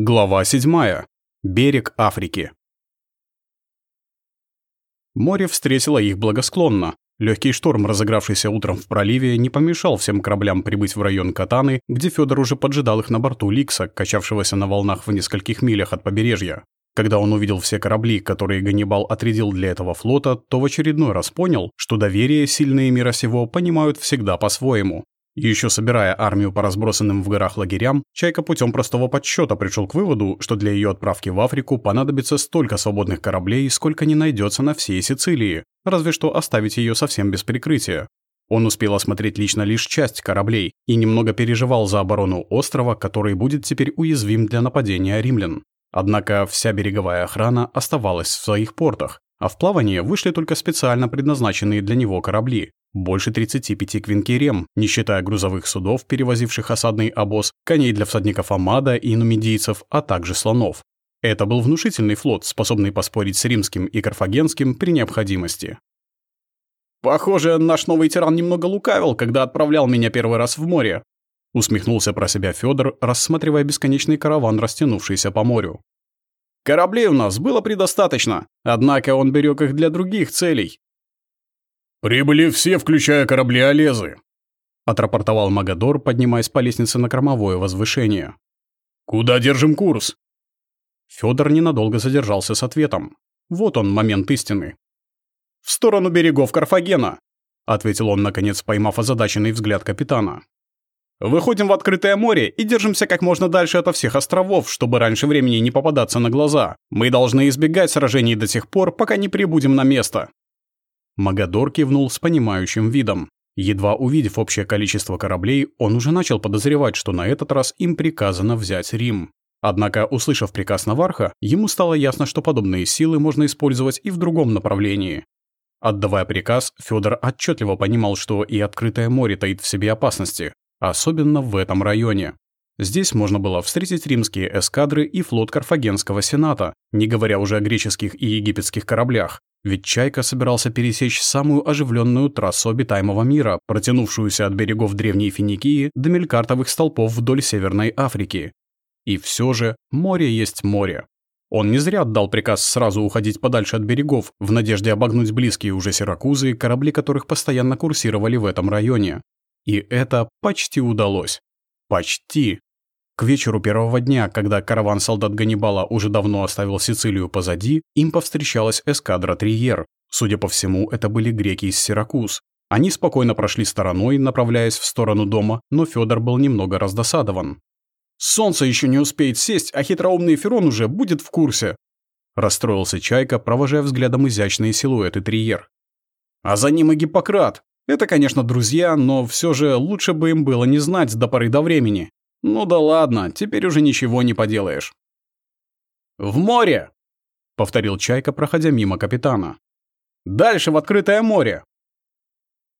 Глава 7. Берег Африки. Море встретило их благосклонно. Легкий шторм, разыгравшийся утром в проливе, не помешал всем кораблям прибыть в район Катаны, где Федор уже поджидал их на борту Ликса, качавшегося на волнах в нескольких милях от побережья. Когда он увидел все корабли, которые Ганнибал отрядил для этого флота, то в очередной раз понял, что доверие сильные мира сего понимают всегда по-своему. Еще собирая армию по разбросанным в горах лагерям, Чайка путем простого подсчета пришел к выводу, что для ее отправки в Африку понадобится столько свободных кораблей, сколько не найдется на всей Сицилии, разве что оставить ее совсем без прикрытия. Он успел осмотреть лично лишь часть кораблей и немного переживал за оборону острова, который будет теперь уязвим для нападения римлян. Однако вся береговая охрана оставалась в своих портах, а в плавание вышли только специально предназначенные для него корабли, больше 35 квинкерем, не считая грузовых судов, перевозивших осадный обоз, коней для всадников Амада и нумидийцев, а также слонов. Это был внушительный флот, способный поспорить с римским и карфагенским при необходимости. «Похоже, наш новый тиран немного лукавил, когда отправлял меня первый раз в море», усмехнулся про себя Федор, рассматривая бесконечный караван, растянувшийся по морю. «Кораблей у нас было предостаточно, однако он берег их для других целей, «Прибыли все, включая корабли Олезы», — отрапортовал Магадор, поднимаясь по лестнице на кормовое возвышение. «Куда держим курс?» Федор ненадолго задержался с ответом. Вот он, момент истины. «В сторону берегов Карфагена», — ответил он, наконец, поймав озадаченный взгляд капитана. «Выходим в открытое море и держимся как можно дальше от всех островов, чтобы раньше времени не попадаться на глаза. Мы должны избегать сражений до тех пор, пока не прибудем на место». Магадор кивнул с понимающим видом. Едва увидев общее количество кораблей, он уже начал подозревать, что на этот раз им приказано взять Рим. Однако, услышав приказ Наварха, ему стало ясно, что подобные силы можно использовать и в другом направлении. Отдавая приказ, Федор отчетливо понимал, что и открытое море таит в себе опасности, особенно в этом районе. Здесь можно было встретить римские эскадры и флот Карфагенского сената, не говоря уже о греческих и египетских кораблях, ведь Чайка собирался пересечь самую оживленную трассу обитаемого мира, протянувшуюся от берегов Древней Финикии до мелькартовых столпов вдоль Северной Африки. И все же море есть море. Он не зря отдал приказ сразу уходить подальше от берегов, в надежде обогнуть близкие уже Сиракузы, корабли которых постоянно курсировали в этом районе. И это почти удалось. Почти. К вечеру первого дня, когда караван солдат Ганнибала уже давно оставил Сицилию позади, им повстречалась эскадра Триер. Судя по всему, это были греки из Сиракуз. Они спокойно прошли стороной, направляясь в сторону дома, но Федор был немного раздосадован. «Солнце еще не успеет сесть, а хитроумный Ферон уже будет в курсе», расстроился Чайка, провожая взглядом изящные силуэты Триер. «А за ним и Гиппократ. Это, конечно, друзья, но все же лучше бы им было не знать до поры до времени. Ну да ладно, теперь уже ничего не поделаешь. «В море!» — повторил Чайка, проходя мимо капитана. «Дальше в открытое море!»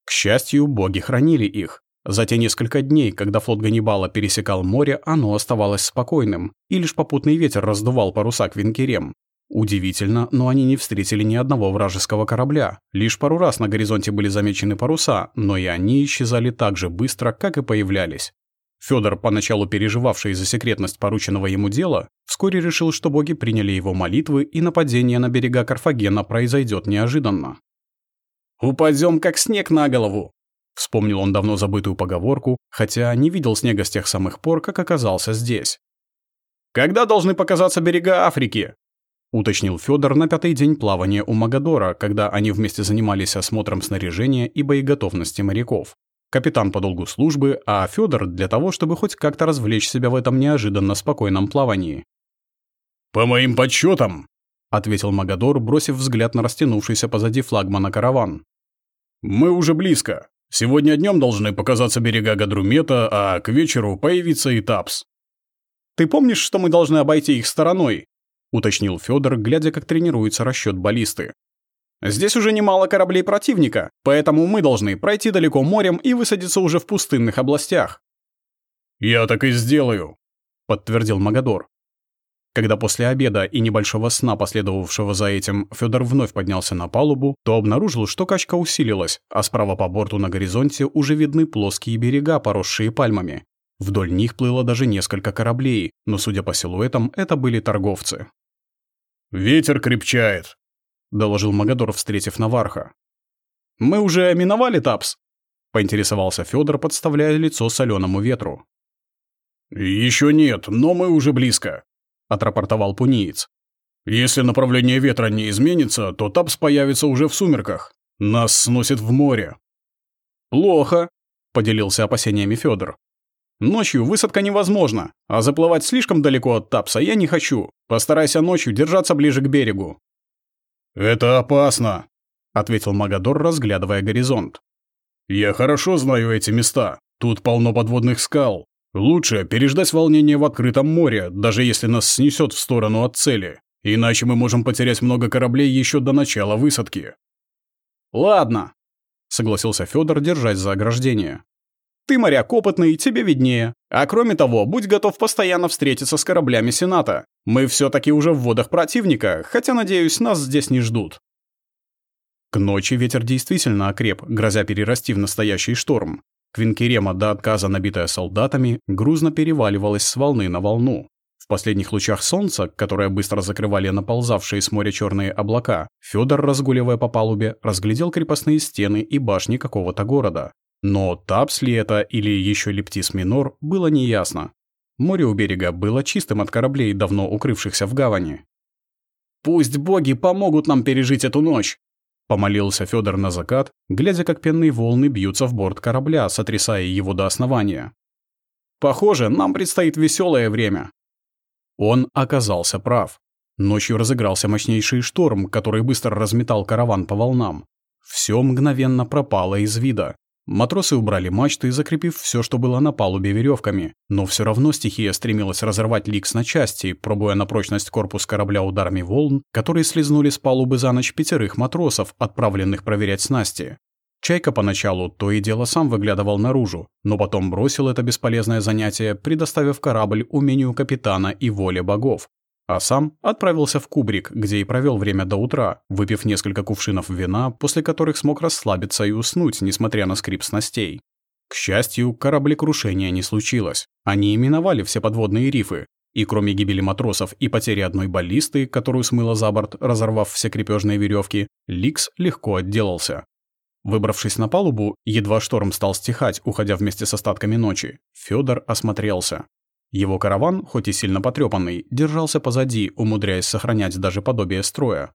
К счастью, боги хранили их. За те несколько дней, когда флот Ганнибала пересекал море, оно оставалось спокойным, и лишь попутный ветер раздувал паруса к винкерем. Удивительно, но они не встретили ни одного вражеского корабля. Лишь пару раз на горизонте были замечены паруса, но и они исчезали так же быстро, как и появлялись. Федор, поначалу переживавший за секретность порученного ему дела, вскоре решил, что боги приняли его молитвы, и нападение на берега Карфагена произойдет неожиданно. «Упадем, как снег на голову!» Вспомнил он давно забытую поговорку, хотя не видел снега с тех самых пор, как оказался здесь. «Когда должны показаться берега Африки?» уточнил Федор на пятый день плавания у Магадора, когда они вместе занимались осмотром снаряжения и боеготовности моряков. Капитан по долгу службы, а Федор для того, чтобы хоть как-то развлечь себя в этом неожиданно спокойном плавании. «По моим подсчетам», — ответил Магадор, бросив взгляд на растянувшийся позади флагмана караван. «Мы уже близко. Сегодня днем должны показаться берега Гадрумета, а к вечеру появится и Тапс». «Ты помнишь, что мы должны обойти их стороной?» — уточнил Федор, глядя, как тренируется расчет баллисты. Здесь уже немало кораблей противника, поэтому мы должны пройти далеко морем и высадиться уже в пустынных областях». «Я так и сделаю», — подтвердил Магадор. Когда после обеда и небольшого сна, последовавшего за этим, Федор вновь поднялся на палубу, то обнаружил, что качка усилилась, а справа по борту на горизонте уже видны плоские берега, поросшие пальмами. Вдоль них плыло даже несколько кораблей, но, судя по силуэтам, это были торговцы. «Ветер крепчает», — доложил Магадор, встретив Наварха. «Мы уже миновали Тапс?» — поинтересовался Федор, подставляя лицо соленому ветру. Еще нет, но мы уже близко», — отрапортовал пуниец. «Если направление ветра не изменится, то Тапс появится уже в сумерках. Нас сносит в море». «Плохо», — поделился опасениями Федор. «Ночью высадка невозможна, а заплывать слишком далеко от Тапса я не хочу. Постарайся ночью держаться ближе к берегу». «Это опасно», — ответил Магадор, разглядывая горизонт. «Я хорошо знаю эти места. Тут полно подводных скал. Лучше переждать волнение в открытом море, даже если нас снесет в сторону от цели. Иначе мы можем потерять много кораблей еще до начала высадки. Ладно, согласился Федор, держась за ограждение. Ты моряк опытный, тебе виднее. А кроме того, будь готов постоянно встретиться с кораблями Сената. Мы все-таки уже в водах противника, хотя, надеюсь, нас здесь не ждут. К ночи ветер действительно окреп, грозя перерасти в настоящий шторм. Квинкерема до отказа набитая солдатами, грузно переваливалась с волны на волну. В последних лучах солнца, которые быстро закрывали наползавшие с моря черные облака, Федор, разгуливая по палубе, разглядел крепостные стены и башни какого-то города. Но Тапс ли это или еще Лептис Минор, было неясно. Море у берега было чистым от кораблей, давно укрывшихся в гавани. «Пусть боги помогут нам пережить эту ночь!» Помолился Федор на закат, глядя, как пенные волны бьются в борт корабля, сотрясая его до основания. «Похоже, нам предстоит веселое время». Он оказался прав. Ночью разыгрался мощнейший шторм, который быстро разметал караван по волнам. Все мгновенно пропало из вида. Матросы убрали мачты, закрепив все, что было на палубе веревками, но все равно стихия стремилась разорвать ликс на части, пробуя на прочность корпус корабля ударами волн, которые слезнули с палубы за ночь пятерых матросов, отправленных проверять снасти. Чайка поначалу то и дело сам выглядывал наружу, но потом бросил это бесполезное занятие, предоставив корабль умению капитана и воле богов, а сам отправился в кубрик, где и провел время до утра, выпив несколько кувшинов вина, после которых смог расслабиться и уснуть, несмотря на скрип снастей. К счастью, кораблекрушения не случилось. Они именовали все подводные рифы, и кроме гибели матросов и потери одной баллисты, которую смыло за борт, разорвав все крепежные веревки, Ликс легко отделался. Выбравшись на палубу, едва шторм стал стихать, уходя вместе с остатками ночи, Федор осмотрелся. Его караван, хоть и сильно потрепанный, держался позади, умудряясь сохранять даже подобие строя.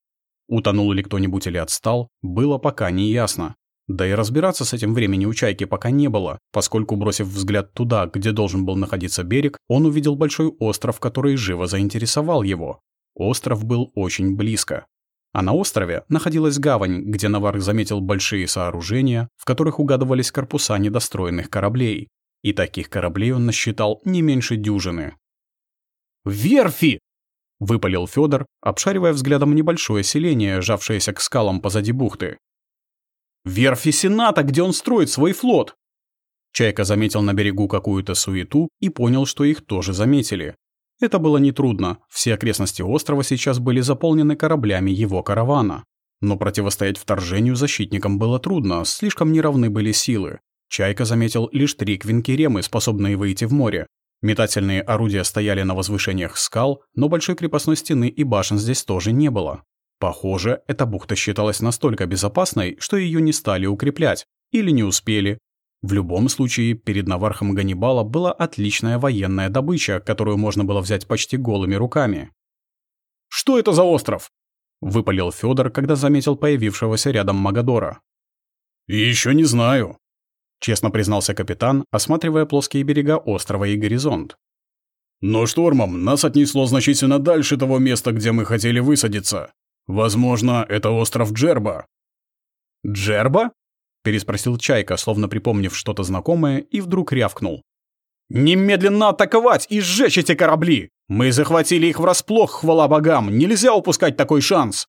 Утонул ли кто-нибудь или отстал, было пока не ясно. Да и разбираться с этим времени у Чайки пока не было, поскольку, бросив взгляд туда, где должен был находиться берег, он увидел большой остров, который живо заинтересовал его. Остров был очень близко. А на острове находилась гавань, где Наварк заметил большие сооружения, в которых угадывались корпуса недостроенных кораблей. И таких кораблей он насчитал не меньше дюжины. «Верфи!» — выпалил Федор, обшаривая взглядом небольшое селение, сжавшееся к скалам позади бухты. «Верфи Сената, где он строит свой флот!» Чайка заметил на берегу какую-то суету и понял, что их тоже заметили. Это было нетрудно, все окрестности острова сейчас были заполнены кораблями его каравана. Но противостоять вторжению защитникам было трудно, слишком неравны были силы. Чайка заметил лишь три квинкеремы, способные выйти в море. Метательные орудия стояли на возвышениях скал, но большой крепостной стены и башен здесь тоже не было. Похоже, эта бухта считалась настолько безопасной, что ее не стали укреплять. Или не успели. В любом случае, перед Навархом Ганнибала была отличная военная добыча, которую можно было взять почти голыми руками. «Что это за остров?» — выпалил Федор, когда заметил появившегося рядом Магадора. «Еще не знаю», честно признался капитан, осматривая плоские берега острова и горизонт. Но штормом нас отнесло значительно дальше того места, где мы хотели высадиться. Возможно, это остров Джерба. Джерба? переспросил Чайка, словно припомнив что-то знакомое, и вдруг рявкнул. «Немедленно атаковать и сжечь эти корабли! Мы захватили их врасплох, хвала богам! Нельзя упускать такой шанс!»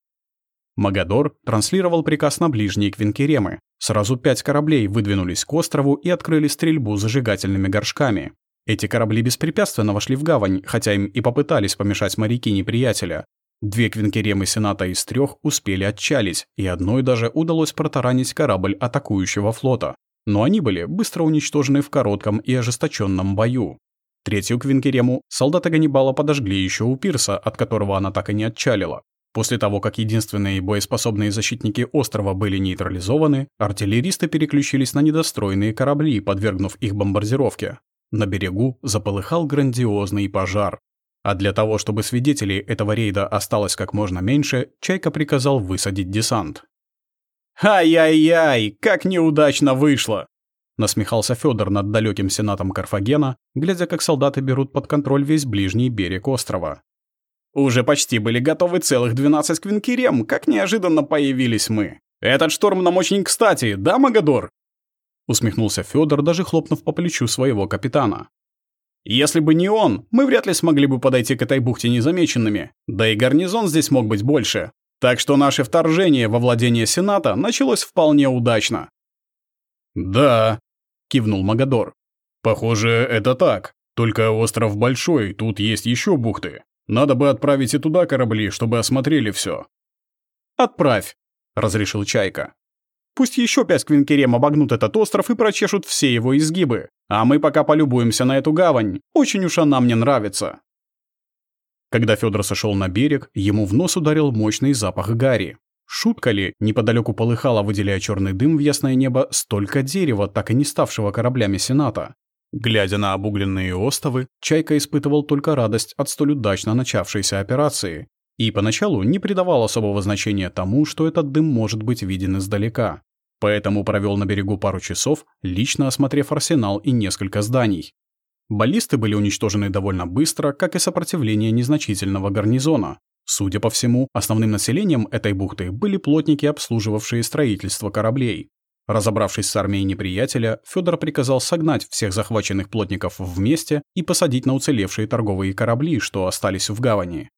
Магадор транслировал приказ на ближние Квинкеремы. Сразу пять кораблей выдвинулись к острову и открыли стрельбу зажигательными горшками. Эти корабли беспрепятственно вошли в гавань, хотя им и попытались помешать моряки неприятеля. Две Квинкеремы Сената из трех успели отчалить, и одной даже удалось протаранить корабль атакующего флота. но они были быстро уничтожены в коротком и ожесточенном бою. Третью квинкерему солдаты Ганнибала подожгли еще у пирса, от которого она так и не отчалила. После того, как единственные боеспособные защитники острова были нейтрализованы, артиллеристы переключились на недостроенные корабли, подвергнув их бомбардировке. На берегу заполыхал грандиозный пожар. А для того, чтобы свидетелей этого рейда осталось как можно меньше, Чайка приказал высадить десант. «Ай-яй-яй, как неудачно вышло!» Насмехался Федор над далеким сенатом Карфагена, глядя, как солдаты берут под контроль весь ближний берег острова. Уже почти были готовы целых 12 квинкерем, как неожиданно появились мы. Этот шторм нам очень кстати, да, Магадор? Усмехнулся Федор, даже хлопнув по плечу своего капитана. Если бы не он, мы вряд ли смогли бы подойти к этой бухте незамеченными. Да и гарнизон здесь мог быть больше. Так что наше вторжение во владение Сената началось вполне удачно. «Да», — кивнул Магадор. «Похоже, это так. Только остров большой, тут есть еще бухты. Надо бы отправить и туда корабли, чтобы осмотрели все. «Отправь», — разрешил Чайка. «Пусть еще пять квинкерем обогнут этот остров и прочешут все его изгибы, а мы пока полюбуемся на эту гавань. Очень уж она мне нравится». Когда Федор сошел на берег, ему в нос ударил мощный запах гари. Шутка ли, неподалеку полыхало, выделяя черный дым в ясное небо, столько дерева, так и не ставшего кораблями Сената. Глядя на обугленные остовы, Чайка испытывал только радость от столь удачно начавшейся операции и поначалу не придавал особого значения тому, что этот дым может быть виден издалека. Поэтому провел на берегу пару часов, лично осмотрев арсенал и несколько зданий. Баллисты были уничтожены довольно быстро, как и сопротивление незначительного гарнизона. Судя по всему, основным населением этой бухты были плотники, обслуживавшие строительство кораблей. Разобравшись с армией неприятеля, Федор приказал согнать всех захваченных плотников вместе и посадить на уцелевшие торговые корабли, что остались в гавани.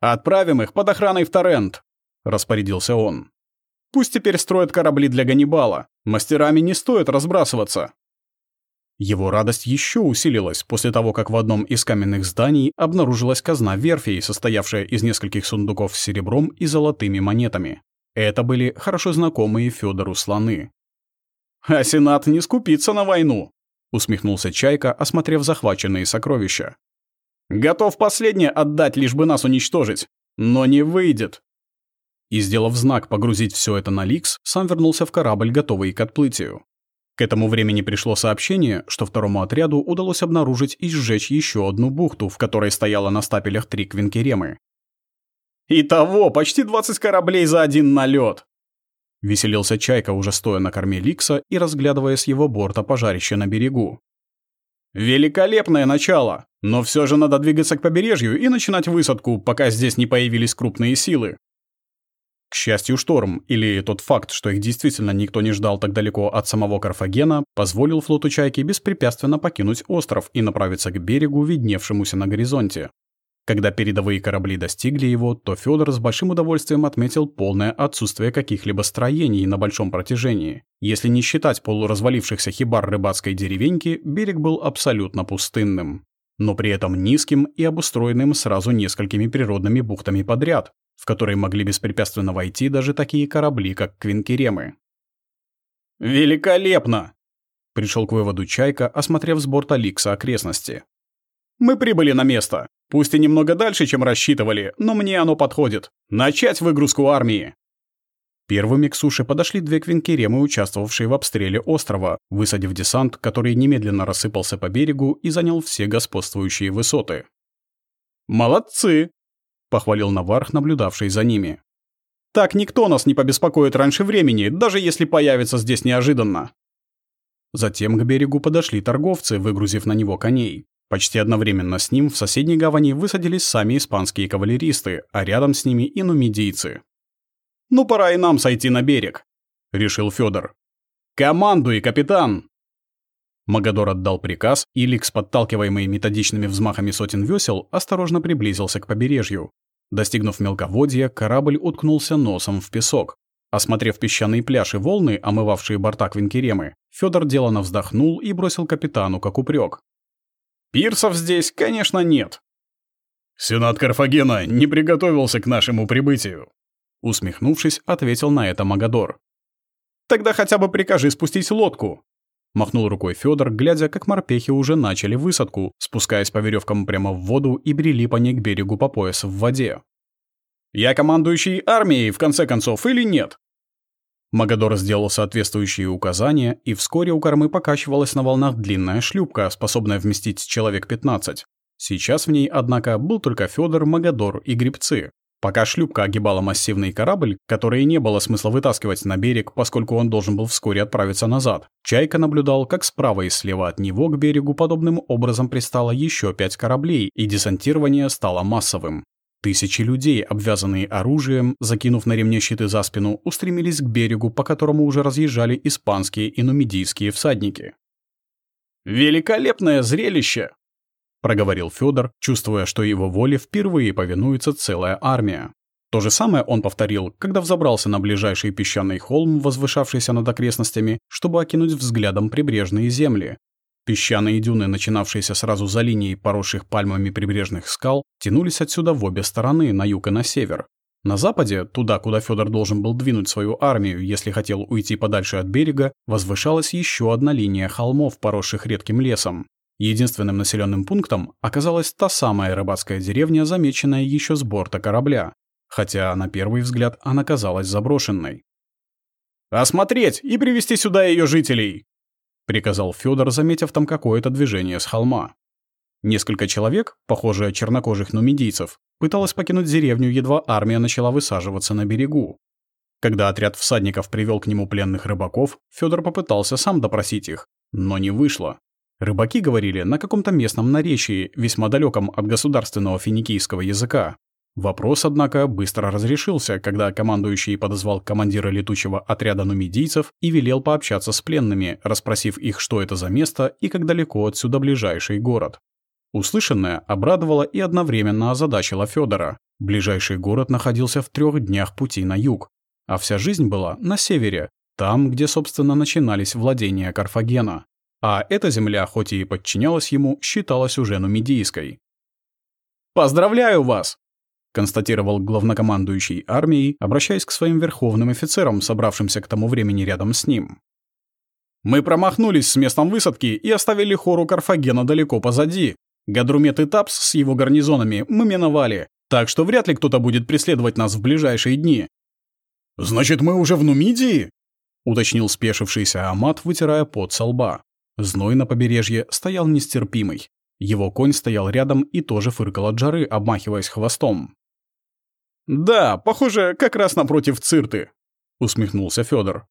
«Отправим их под охраной в Торрент», — распорядился он. «Пусть теперь строят корабли для Ганнибала. Мастерами не стоит разбрасываться». Его радость еще усилилась после того, как в одном из каменных зданий обнаружилась казна верфей, состоявшая из нескольких сундуков с серебром и золотыми монетами. Это были хорошо знакомые Федору слоны. «А Сенат не скупится на войну», — усмехнулся Чайка, осмотрев захваченные сокровища. «Готов последнее отдать, лишь бы нас уничтожить. Но не выйдет». И, сделав знак погрузить все это на Ликс, сам вернулся в корабль, готовый к отплытию. К этому времени пришло сообщение, что второму отряду удалось обнаружить и сжечь еще одну бухту, в которой стояло на стапелях три квинкеремы. Итого, почти 20 кораблей за один налет. Веселился Чайка, уже стоя на корме Ликса и разглядывая с его борта пожарище на берегу. Великолепное начало, но все же надо двигаться к побережью и начинать высадку, пока здесь не появились крупные силы. К счастью, шторм, или тот факт, что их действительно никто не ждал так далеко от самого Карфагена, позволил флоту Чайки беспрепятственно покинуть остров и направиться к берегу, видневшемуся на горизонте. Когда передовые корабли достигли его, то Федор с большим удовольствием отметил полное отсутствие каких-либо строений на большом протяжении. Если не считать полуразвалившихся хибар рыбацкой деревеньки, берег был абсолютно пустынным. Но при этом низким и обустроенным сразу несколькими природными бухтами подряд, в которые могли беспрепятственно войти даже такие корабли, как Квинкеремы. «Великолепно!» Пришел к выводу Чайка, осмотрев с борта Ликса окрестности. «Мы прибыли на место. Пусть и немного дальше, чем рассчитывали, но мне оно подходит. Начать выгрузку армии!» Первыми к суше подошли две квинкеремы, участвовавшие в обстреле острова, высадив десант, который немедленно рассыпался по берегу и занял все господствующие высоты. «Молодцы!» — похвалил Наварх, наблюдавший за ними. «Так никто нас не побеспокоит раньше времени, даже если появится здесь неожиданно». Затем к берегу подошли торговцы, выгрузив на него коней. Почти одновременно с ним в соседней гавани высадились сами испанские кавалеристы, а рядом с ними и нумидийцы. «Ну, пора и нам сойти на берег», — решил Федор. «Командуй, капитан!» Магадор отдал приказ, и Ликс, подталкиваемый методичными взмахами сотен весел, осторожно приблизился к побережью. Достигнув мелководья, корабль уткнулся носом в песок. Осмотрев песчаные пляж и волны, омывавшие борта Квинкеремы, Федор делано вздохнул и бросил капитану как упрек. Пирсов здесь, конечно, нет. Сенат Карфагена не приготовился к нашему прибытию. Усмехнувшись, ответил на это Магадор. Тогда хотя бы прикажи спустить лодку. Махнул рукой Федор, глядя, как морпехи уже начали высадку, спускаясь по веревкам прямо в воду и брели по ней к берегу по пояс в воде. «Я командующий армией, в конце концов, или нет?» Магадор сделал соответствующие указания, и вскоре у кормы покачивалась на волнах длинная шлюпка, способная вместить человек 15. Сейчас в ней, однако, был только Федор, Магадор и грибцы. Пока шлюпка огибала массивный корабль, который не было смысла вытаскивать на берег, поскольку он должен был вскоре отправиться назад, Чайка наблюдал, как справа и слева от него к берегу подобным образом пристало еще пять кораблей, и десантирование стало массовым. Тысячи людей, обвязанные оружием, закинув на ремне щиты за спину, устремились к берегу, по которому уже разъезжали испанские и нумидийские всадники. «Великолепное зрелище!» проговорил Федор, чувствуя, что его воле впервые повинуется целая армия. То же самое он повторил, когда взобрался на ближайший песчаный холм, возвышавшийся над окрестностями, чтобы окинуть взглядом прибрежные земли. Песчаные дюны, начинавшиеся сразу за линией поросших пальмами прибрежных скал, тянулись отсюда в обе стороны, на юг и на север. На западе, туда, куда Федор должен был двинуть свою армию, если хотел уйти подальше от берега, возвышалась еще одна линия холмов, поросших редким лесом. Единственным населенным пунктом оказалась та самая рыбацкая деревня, замеченная еще с борта корабля, хотя на первый взгляд она казалась заброшенной. «Осмотреть и привести сюда ее жителей!» — приказал Федор, заметив там какое-то движение с холма. Несколько человек, похоже, чернокожих нумидийцев, пыталось покинуть деревню, едва армия начала высаживаться на берегу. Когда отряд всадников привел к нему пленных рыбаков, Федор попытался сам допросить их, но не вышло. Рыбаки говорили на каком-то местном наречии, весьма далеком от государственного финикийского языка. Вопрос, однако, быстро разрешился, когда командующий подозвал командира летучего отряда нумидийцев и велел пообщаться с пленными, расспросив их, что это за место и как далеко отсюда ближайший город. Услышанное обрадовало и одновременно озадачило Федора. Ближайший город находился в трех днях пути на юг, а вся жизнь была на севере, там, где, собственно, начинались владения Карфагена а эта земля, хоть и подчинялась ему, считалась уже нумидийской. «Поздравляю вас!» — констатировал главнокомандующий армией, обращаясь к своим верховным офицерам, собравшимся к тому времени рядом с ним. «Мы промахнулись с местом высадки и оставили хору Карфагена далеко позади. Гадрумет и Тапс с его гарнизонами мы миновали, так что вряд ли кто-то будет преследовать нас в ближайшие дни». «Значит, мы уже в Нумидии?» — уточнил спешившийся Амат, вытирая пот со лба. Зной на побережье стоял нестерпимый. Его конь стоял рядом и тоже фыркал от жары, обмахиваясь хвостом. «Да, похоже, как раз напротив Цирты», — усмехнулся Федор.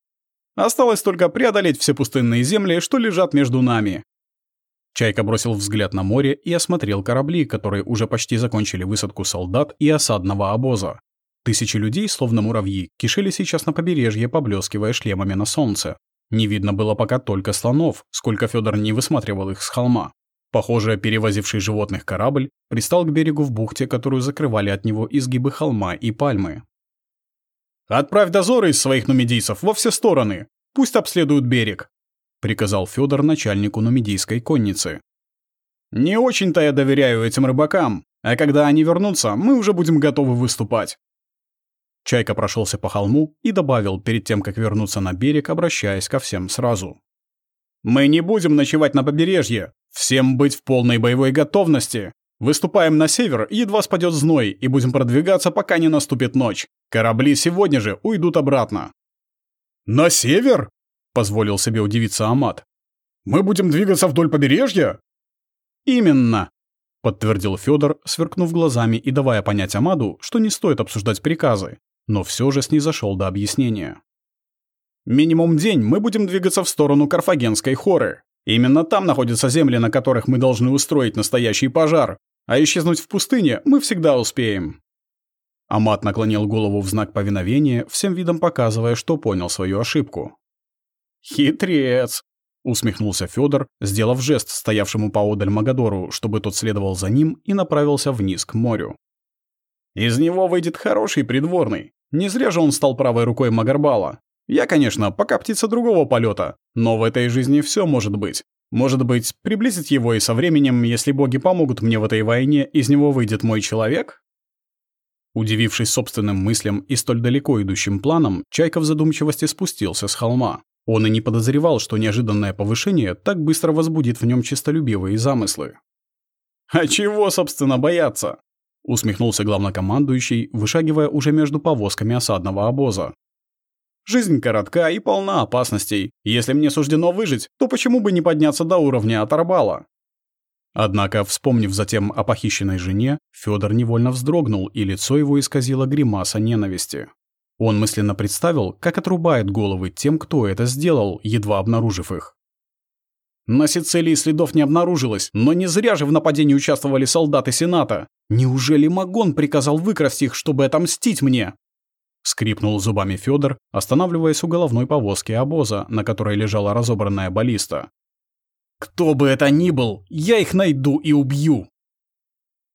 «Осталось только преодолеть все пустынные земли, что лежат между нами». Чайка бросил взгляд на море и осмотрел корабли, которые уже почти закончили высадку солдат и осадного обоза. Тысячи людей, словно муравьи, кишели сейчас на побережье, поблескивая шлемами на солнце. Не видно было пока только слонов, сколько Федор не высматривал их с холма. Похоже, перевозивший животных корабль пристал к берегу в бухте, которую закрывали от него изгибы холма и пальмы. «Отправь дозоры из своих нумидийцев во все стороны! Пусть обследуют берег!» — приказал Федор начальнику нумидийской конницы. «Не очень-то я доверяю этим рыбакам, а когда они вернутся, мы уже будем готовы выступать. Чайка прошелся по холму и добавил перед тем, как вернуться на берег, обращаясь ко всем сразу. «Мы не будем ночевать на побережье. Всем быть в полной боевой готовности. Выступаем на север, едва спадет зной, и будем продвигаться, пока не наступит ночь. Корабли сегодня же уйдут обратно». «На север?» — позволил себе удивиться Амат. «Мы будем двигаться вдоль побережья?» «Именно», — подтвердил Федор, сверкнув глазами и давая понять Амаду, что не стоит обсуждать приказы но все же снизошел до объяснения. «Минимум день мы будем двигаться в сторону Карфагенской хоры. Именно там находятся земли, на которых мы должны устроить настоящий пожар, а исчезнуть в пустыне мы всегда успеем». Амат наклонил голову в знак повиновения, всем видом показывая, что понял свою ошибку. «Хитрец!» — усмехнулся Федор, сделав жест стоявшему поодаль Магадору, чтобы тот следовал за ним и направился вниз к морю. «Из него выйдет хороший придворный. Не зря же он стал правой рукой Магарбала. Я, конечно, пока птица другого полета, но в этой жизни все может быть. Может быть, приблизить его и со временем, если боги помогут мне в этой войне, из него выйдет мой человек? Удивившись собственным мыслям и столь далеко идущим планам, Чайка в задумчивости спустился с холма. Он и не подозревал, что неожиданное повышение так быстро возбудит в нем честолюбивые замыслы. «А чего, собственно, бояться?» — усмехнулся главнокомандующий, вышагивая уже между повозками осадного обоза. «Жизнь коротка и полна опасностей. Если мне суждено выжить, то почему бы не подняться до уровня Атарбала?» Однако, вспомнив затем о похищенной жене, Федор невольно вздрогнул, и лицо его исказило гримаса ненависти. Он мысленно представил, как отрубает головы тем, кто это сделал, едва обнаружив их. На Сицилии следов не обнаружилось, но не зря же в нападении участвовали солдаты Сената. Неужели Магон приказал выкрасть их, чтобы отомстить мне? Скрипнул зубами Федор, останавливаясь у головной повозки обоза, на которой лежала разобранная баллиста. «Кто бы это ни был, я их найду и убью!»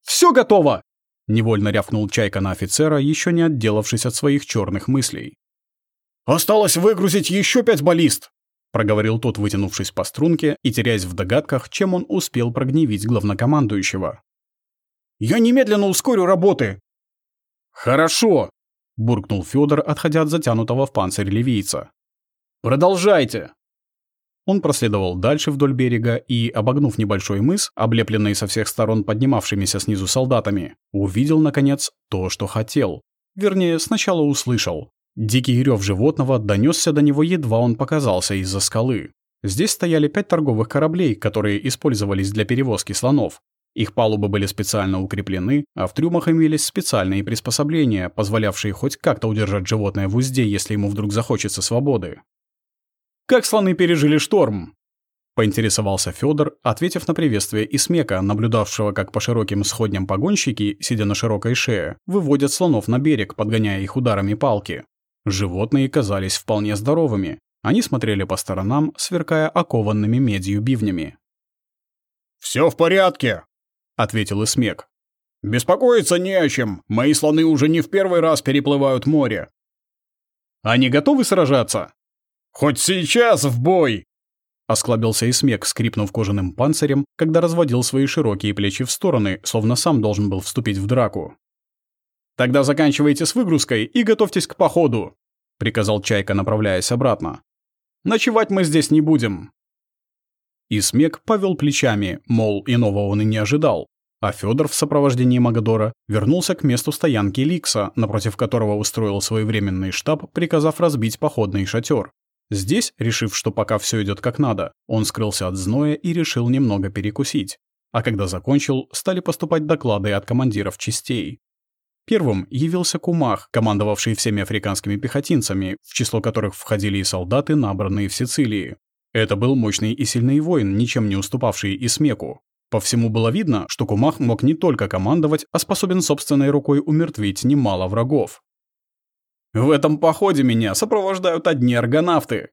«Все готово!» Невольно рявкнул Чайка на офицера, еще не отделавшись от своих черных мыслей. «Осталось выгрузить еще пять баллист!» проговорил тот, вытянувшись по струнке и теряясь в догадках, чем он успел прогневить главнокомандующего. «Я немедленно ускорю работы!» «Хорошо!» — буркнул Федор, отходя от затянутого в панцирь ливийца. «Продолжайте!» Он проследовал дальше вдоль берега и, обогнув небольшой мыс, облепленный со всех сторон поднимавшимися снизу солдатами, увидел, наконец, то, что хотел. Вернее, сначала услышал. Дикий рев животного донесся до него, едва он показался из-за скалы. Здесь стояли пять торговых кораблей, которые использовались для перевозки слонов. Их палубы были специально укреплены, а в трюмах имелись специальные приспособления, позволявшие хоть как-то удержать животное в узде, если ему вдруг захочется свободы. Как слоны пережили шторм?» Поинтересовался Федор, ответив на приветствие Исмека, наблюдавшего, как по широким сходням погонщики, сидя на широкой шее, выводят слонов на берег, подгоняя их ударами палки. Животные казались вполне здоровыми. Они смотрели по сторонам, сверкая окованными медью бивнями. «Все в порядке», — ответил Исмек. «Беспокоиться не о чем. Мои слоны уже не в первый раз переплывают море». «Они готовы сражаться?» «Хоть сейчас в бой!» Осклабился и смек, скрипнув кожаным панцирем, когда разводил свои широкие плечи в стороны, словно сам должен был вступить в драку. «Тогда заканчивайте с выгрузкой и готовьтесь к походу», — приказал Чайка, направляясь обратно. «Ночевать мы здесь не будем». И смек повел плечами, мол, иного он и не ожидал, а Федор в сопровождении Магадора вернулся к месту стоянки Ликса, напротив которого устроил свой временный штаб, приказав разбить походный шатер. Здесь, решив, что пока все идет как надо, он скрылся от зноя и решил немного перекусить. А когда закончил, стали поступать доклады от командиров частей. Первым явился Кумах, командовавший всеми африканскими пехотинцами, в число которых входили и солдаты, набранные в Сицилии. Это был мощный и сильный воин, ничем не уступавший Исмеку. По всему было видно, что Кумах мог не только командовать, а способен собственной рукой умертвить немало врагов. В этом походе меня сопровождают одни аргонавты.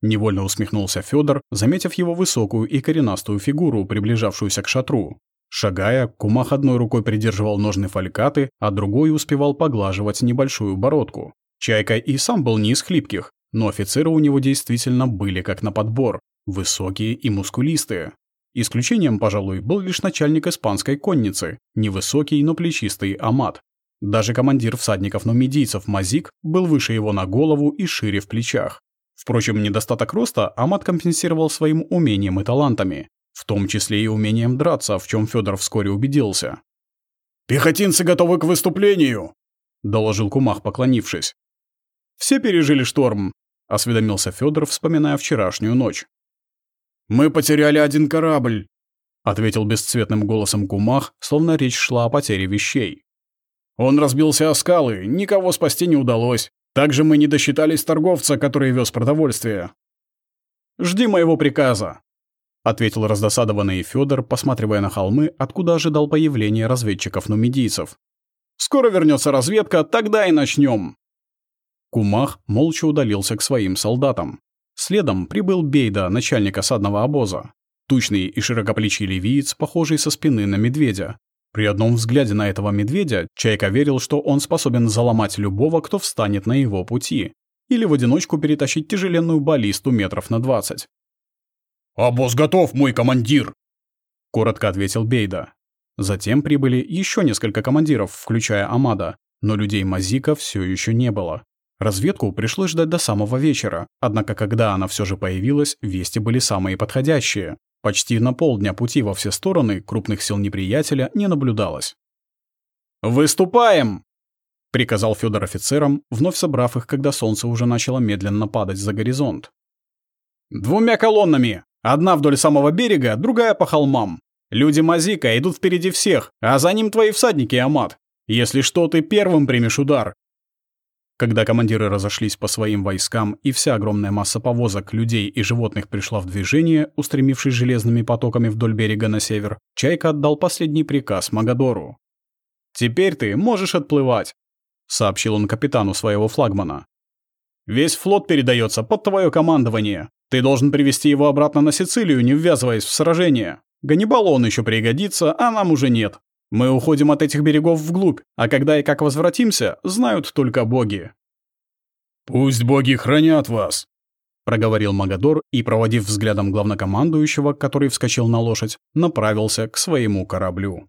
Невольно усмехнулся Федор, заметив его высокую и коренастую фигуру, приближавшуюся к шатру. Шагая, Кумах одной рукой придерживал ножны фалькаты, а другой успевал поглаживать небольшую бородку. Чайка и сам был не из хлипких, но офицеры у него действительно были как на подбор, высокие и мускулистые. Исключением, пожалуй, был лишь начальник испанской конницы, невысокий, но плечистый Амат. Даже командир всадников-нумидийцев Мазик был выше его на голову и шире в плечах. Впрочем, недостаток роста Амат компенсировал своим умением и талантами, в том числе и умением драться, в чем Федор вскоре убедился. «Пехотинцы готовы к выступлению!» — доложил Кумах, поклонившись. «Все пережили шторм», — осведомился Федор, вспоминая вчерашнюю ночь. «Мы потеряли один корабль», — ответил бесцветным голосом Кумах, словно речь шла о потере вещей. Он разбился о скалы, никого спасти не удалось. Также мы не досчитались торговца, который вез продовольствие. «Жди моего приказа», — ответил раздосадованный Федор, посматривая на холмы, откуда ожидал появления разведчиков-нумидийцев. «Скоро вернется разведка, тогда и начнем. Кумах молча удалился к своим солдатам. Следом прибыл Бейда, начальник осадного обоза. Тучный и широкоплечий ливиец, похожий со спины на медведя, при одном взгляде на этого медведя Чайка верил, что он способен заломать любого, кто встанет на его пути, или в одиночку перетащить тяжеленную баллисту метров на двадцать. «Обоз готов, мой командир!» — коротко ответил Бейда. Затем прибыли еще несколько командиров, включая Амада, но людей Мазика все еще не было. Разведку пришлось ждать до самого вечера, однако когда она все же появилась, вести были самые подходящие. Почти на полдня пути во все стороны крупных сил неприятеля не наблюдалось. «Выступаем!» — приказал Федор офицерам, вновь собрав их, когда солнце уже начало медленно падать за горизонт. «Двумя колоннами! Одна вдоль самого берега, другая по холмам. Люди Мазика идут впереди всех, а за ним твои всадники, Амат. Если что, ты первым примешь удар. Когда командиры разошлись по своим войскам и вся огромная масса повозок, людей и животных пришла в движение, устремившись железными потоками вдоль берега на север, Чайка отдал последний приказ Магадору. «Теперь ты можешь отплывать», — сообщил он капитану своего флагмана. «Весь флот передается под твое командование. Ты должен привести его обратно на Сицилию, не ввязываясь в сражение. Ганнибалу он еще пригодится, а нам уже нет. Мы уходим от этих берегов вглубь, а когда и как возвратимся, знают только боги». «Пусть боги хранят вас», — проговорил Магадор и, проводив взглядом главнокомандующего, который вскочил на лошадь, направился к своему кораблю.